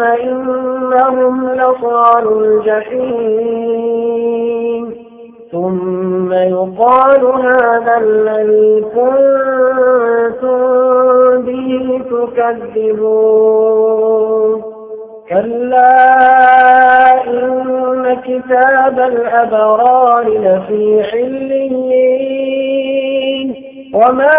إنهم لصال الجحيم. ثم يقال هذا الذي كنتم به تكذبون. كلا إن كتاب الأبرار لفي عليين. وما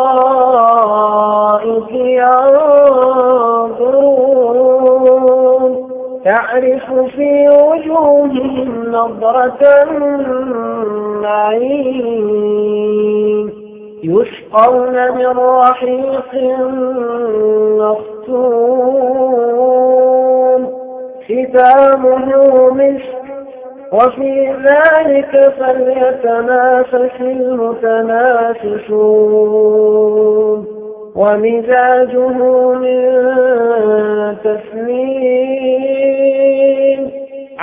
وجوههم نظرة النعيم. يسقون من رحيق مختوم. ختامه مسك وفي ذلك فليتنافس المتنافسون. ومزاجه من تسليم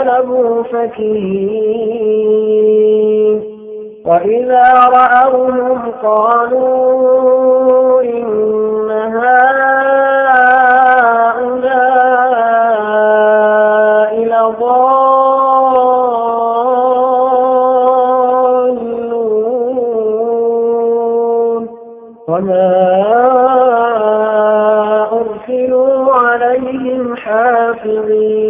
انقلبوا فكين وإذا رأوهم قالوا إن هؤلاء لضالون وما أرسلوا عليهم حافظين